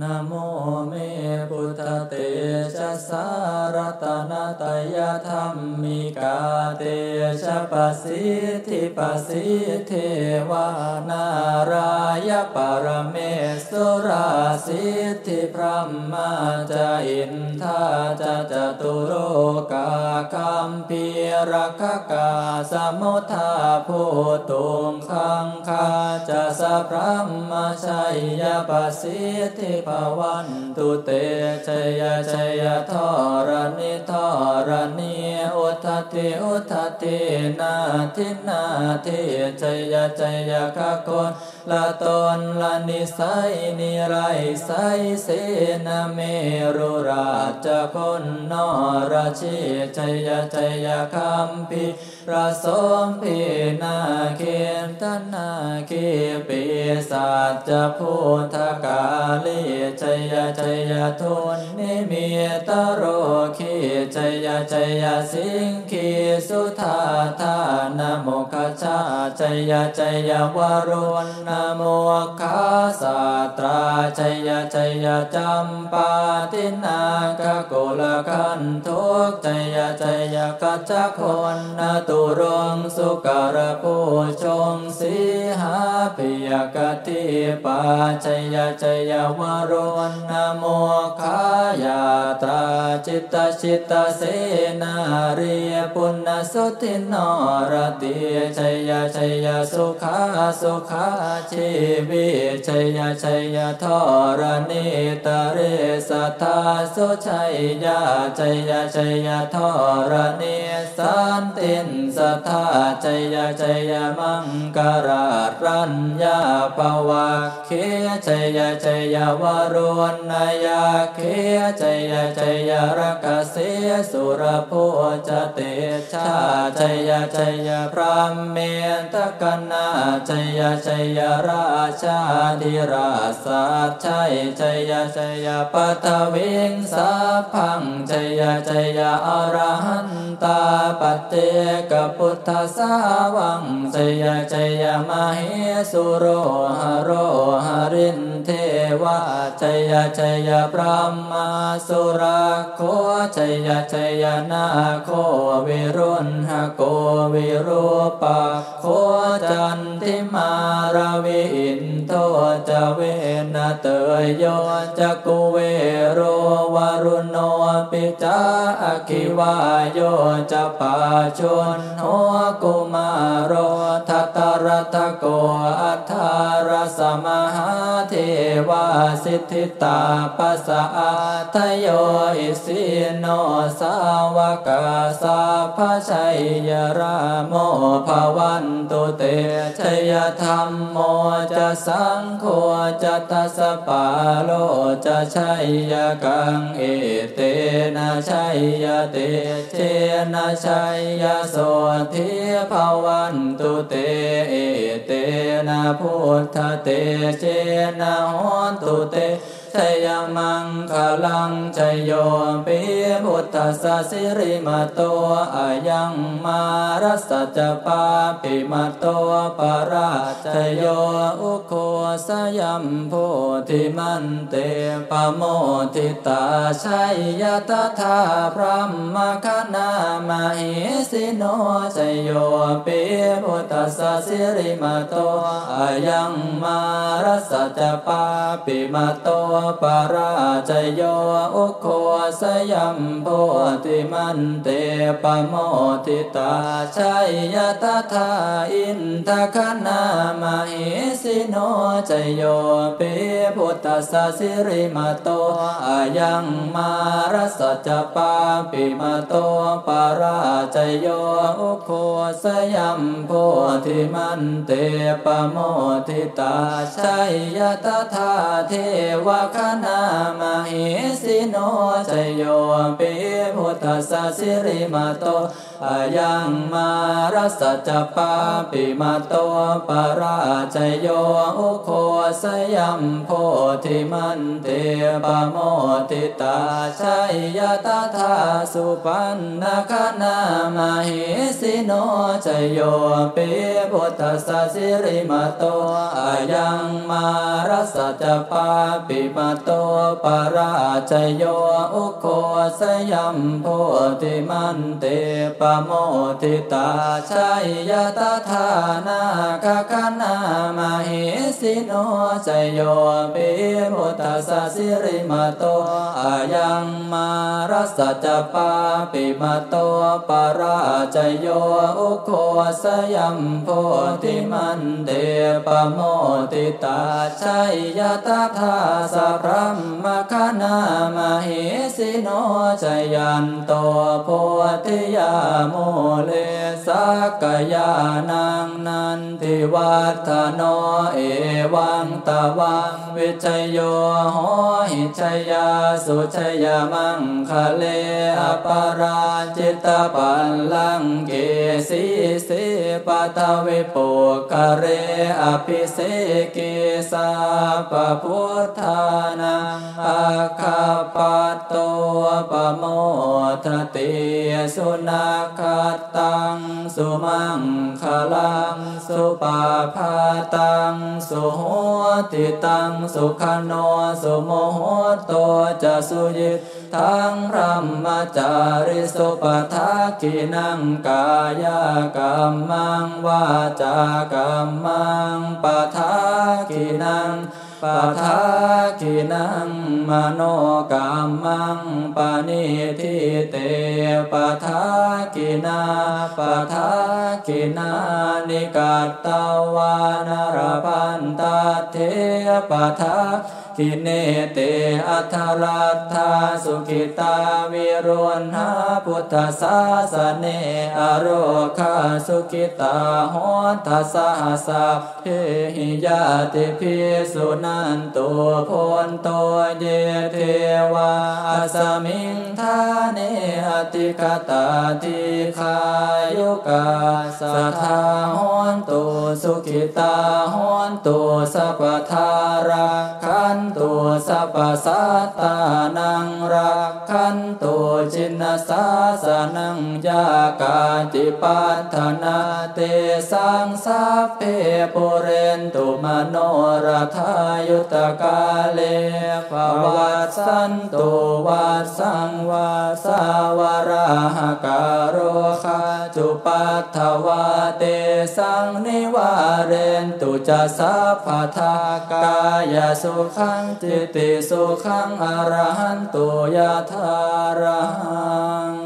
นะโมเมพุทธเตชะสารตนาตยธรรมิกาเตชะปสิทธิปสิทธิวานารายปรเมสุราสิทธิพระมาจาอินทาจะจตุโรกาคัมพีรักกาสมุทาภูตุงคังคาจะสพระมชัยยปสิทธิภวันตุเตชยชยทรณิทรณีอุทติอุทตินาทินาทิชยชยกะคนละตนละนิสัยนิไรไสเสนาเมรุราชคนนราชิชัยชัยคัมพิระสมพินาเคียนตนาคีปีศาจจะพุทธกาลีชัยชัยทุนนิมิตโรคีชัยชัยสิงคีสุธาธานโมคชาชัยชัยวรุณโมคาสา ตราชยชยจำปาตินาคกุลกันทุกชยชยกัจจคนนตุรงสุการปูชงสีหาปิยกติปาชยชยวรุณนโมคายาตราจิตตชิตเสนาเรียปุณสุตินรติชยชยสุขาสุขาชีวิชัยชัยยทรณิตเรสัทธาสุชัยยาชัยยาชัยยทรณิสันตินสัทธาชัยยาชัยยมังกรารัญญาปวะเคชัยยาชัยยาวรุณยาเคชัยยาชัยยรักเสสุรภูจเตชาชัยยาชัยยพระเมตกนาชัยยาชัยยราชาธิราสัจชัยชัยชัยปัทวิงสัพพังชัยชัยอรหันตาปเจกพุทธสาวังชัยชัยมหิสุโรหโรหรินเทวาชัยชัยพระมาสุรโคชัยชัยนาโควิรุณหโกวิรูปะโคจันทิมารวิน โทจเวนะเตยโยจะกุเวโรวารุโนปิจาอคิวาโยจะปาชนโหกุมารโรทัตรทโกอัธา สมหาเทวาสิทธิตาปัสสะทโยอิสิโนสาวกาสาพชัยยราโมภวันตุเตชยธรรมโมจะสังโฆจะตัสปาโลจะชัยยกังเอเตนะชัยยเตเชนะชัยยโสทิภวันตุเตเอเตนะพุทธเตเชนะหนตุเตชยมังคลังชยโยปิพุทธสสิริมาโตอายังมารัสจปาปิมาโตปราชโยอุโค สยัมโพธิมันเตปโมทิตาชัยยตถาพระมคณามหิสิโนชยโยปิพุทธสสิริมาโตอายังมารัสจปาปิมาโตปราจโยอุโคสยัมโพธิมันเตปโมทิตาชัยยตถาอินทคณามหิสิโนจโยปิพุทธสสิริมาโตอายังมารสจปาปิมาโตปาราจโยอุโคสยัมโพธิมันเตปโมทิตาชัยยตถาเทวคณามหิสิโนจโยปิพุทธสสิริมาโตอายังมารัสจปาปิมาโตปาราจโยอุโคสยัมโพธิมันเทปโมติตาชัยยตาธาสุปันนาคนามาหิสิโนจโยปิพุทธสสิริมาโตอายังมารัสจปาปิมาโตปราจโยอุโคสยัมโพธิมันเตปโมทิตาชัยยตาธานาคคนามาหิสิโนจโยปิพุทธสสิริมาโตอายังมารัสจปาปิมาโตปราจโยอุโคสยัมโพธิมันเดปโมติตาชัยยตาธาสัพรมมคณามหิสิโนจยันโตโพธิยาโมเลสักยานังนันทิวัฒโนเอววังตะวังวิชโยโหหิชยาสุชยามังคะเลอปาราจิตปัลลังเกสีสิปัทวิปุกะเรอภิเสกิสาปพุทธานังอาคาปตโตปโมทติสุนัขตังสุมังคลัง สุปาพาตังสุโหติตังสุขโนสุโมโหโตจะสุยิทังพระมจาริสุปทักขินังกายกรรมังวาจากรรมังปทักขินัง ปะทักขินังมโนกรรมังปณิทิเตปะทักขินาปะทักขินานิกัตตวานรพันตเทปะทัก ทิเนเตอัทรัตถาสุขิตาวิรุณหาพุทธศาสเนอโรคาสุขิตาโหทัสสะสะเพหิยาติพิสุนันตุพนโตเยเทวาสมิงทาเนอติกตาติขายุกาสัทธาโหนตุสุขิตาโหนตุสัพทาราคันตุสัพพสัตตานังรักขันตุจิน สาสนังยากาจิปัฏนาเตสังสัพเพปุเรนตุมโนรทายุตกาเลภวัตสันตุวัตสังวาสาวราหการโรคาจุปัฏวาเตสังนิวาเรนตุจะสัพพทากายสุขังจิติสุขังอรหันตุยะธาระหั um,